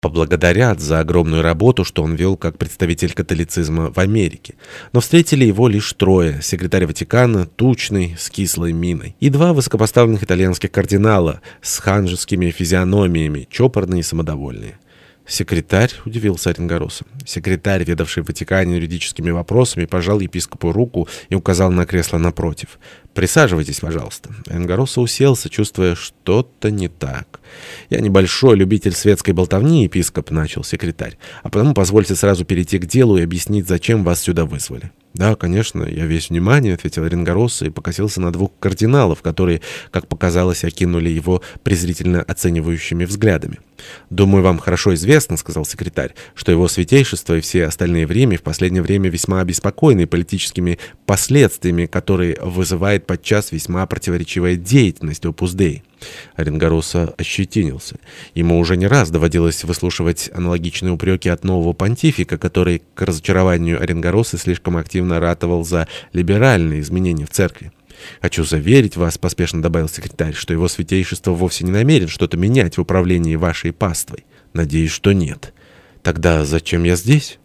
поблагодарят за огромную работу, что он вел как представитель католицизма в Америке. Но встретили его лишь трое. Секретарь Ватикана, тучный, с кислой миной. И два высокопоставленных итальянских кардинала с ханжескими физиономиями, чопорные и самодовольные. «Секретарь?» — удивился Оренгороса. Секретарь, ведавший в Ватикане юридическими вопросами, пожал епископу руку и указал на кресло напротив. «Присаживайтесь, пожалуйста». Оренгороса уселся, чувствуя, что-то не так. «Я небольшой любитель светской болтовни, епископ», — начал секретарь. «А потому позвольте сразу перейти к делу и объяснить, зачем вас сюда вызвали». «Да, конечно, я весь внимание», — ответил Оренгороса и покосился на двух кардиналов, которые, как показалось, окинули его презрительно оценивающими взглядами. «Думаю, вам хорошо известно, — сказал секретарь, — что его святейшество и все остальные в Риме в последнее время весьма обеспокоены политическими последствиями, которые вызывает подчас весьма противоречивая деятельность Опус Dei». Оренгороса ощетинился. Ему уже не раз доводилось выслушивать аналогичные упреки от нового понтифика, который, к разочарованию Оренгороса, слишком активно ратовал за либеральные изменения в церкви. «Хочу заверить вас», — поспешно добавил секретарь, «что его святейшество вовсе не намерен что-то менять в управлении вашей паствой. Надеюсь, что нет». «Тогда зачем я здесь?»